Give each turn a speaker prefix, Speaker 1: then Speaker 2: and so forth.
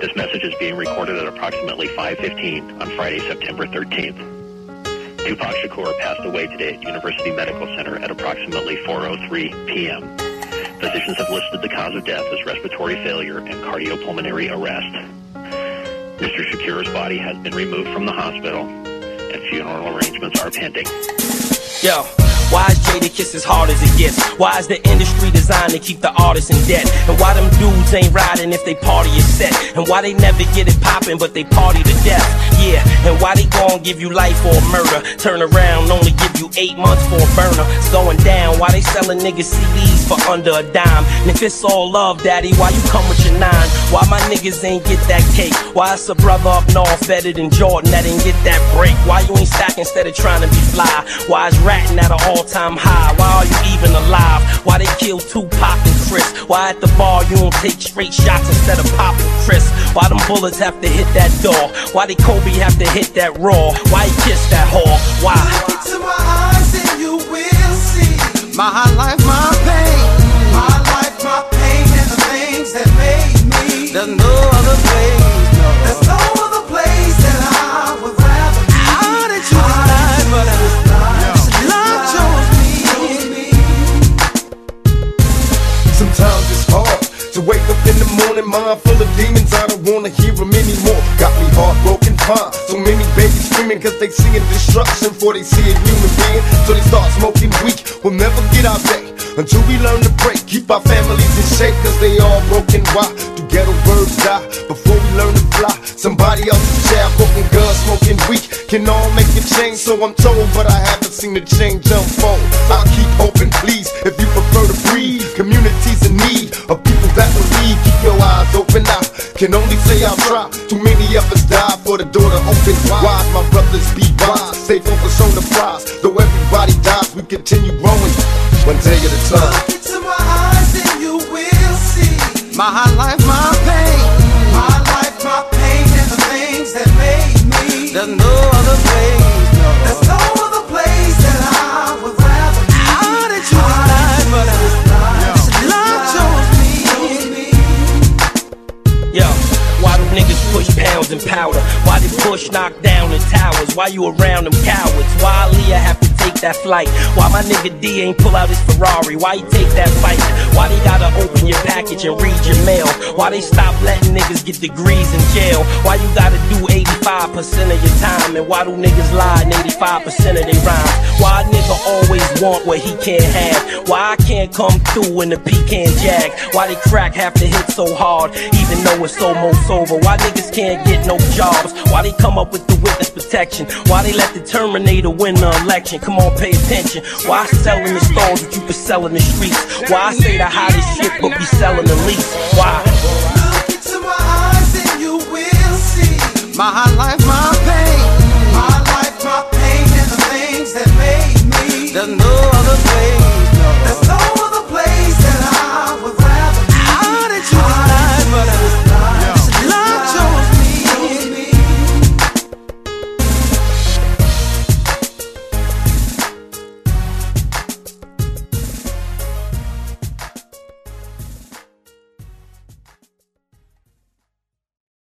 Speaker 1: This message is being recorded at approximately 5:15 on Friday, September 13th. Tupac Shakur passed away today at University Medical Center at approximately 4:03 p.m. Physicians have listed the cause of death as respiratory failure and cardiopulmonary arrest. Mr. Shakur's body has been removed from the hospital, and funeral arrangements are pending.
Speaker 2: Yo. Why is Jadakiss as hard as it gets? Why is the industry designed to keep the artists in debt? And why them dudes ain't riding if they party is set? And why they never get it poppin' but they party to death? Yeah, and why they gon' give you life for murder? Turn around, only give you eight months for a burner. It's going down. Why they sellin' niggas CDs for under a dime? And if it's all love, daddy, why you come with your nine? Why my niggas ain't get that cake? Why it's a brother up north better than Jordan that didn't get that? Why you ain't stack instead of trying to be fly? Why is ratting at an all all-time high. Why are you even alive? Why they kill Tupac and Chris? Why at the bar you don't take straight shots instead of popping Chris? Why them bullets have to hit that door? Why they Kobe have to hit that raw? Why he kiss that whore? Why?
Speaker 3: Look into my eyes and you will see
Speaker 4: my
Speaker 3: high life,
Speaker 5: to wake up in the morning, mind full of demons. I don't wanna hear them anymore. Got me heartbroken, fine. So many babies screaming cause they seeing destruction before they see a human being. So they start smoking weak. We'll never get our day until we learn to break. Keep our families in shape cause they all broken. Why do ghetto birds die before we learn to fly? Somebody else's child broken guns, smoking weak can all make a change. So I'm told, but I haven't seen the change unfold. I'll keep hoping, please, if open. I can only say I'll try. Too many of us die for the door to open wide. My brothers be wise, stay focused on the prize. Though everybody dies, we continue growing. One day at a time.
Speaker 3: Look into my eyes and you will see
Speaker 4: my life, my pain,
Speaker 3: my life, my pain, and the things that made me.
Speaker 4: There's no other place,
Speaker 2: niggas Bush pounds and powder? Why they push knock down the towers? Why you around them cowards? Why Aaliyah have to take that flight? Why my nigga D ain't pull out his Ferrari? Why he take that fight? Why they gotta open your package and read your mail? Why they stop letting niggas get degrees in jail? Why you gotta do 85% of your time? And why do niggas lie in 85% of their rhymes? Why a nigga always want what he can't have? Why I can't come through in the pecan jag? Why they crack have to hit so hard, even though it's almost over? Why niggas can't get no jobs? Why they come up with the witness protection? Why they let the Terminator win the election? Come on, pay attention. Why I sell in the stores what you can sell in the streets? Why I say the hottest shit but be selling the least? Why?
Speaker 3: Look into my eyes and you will see
Speaker 4: My life, my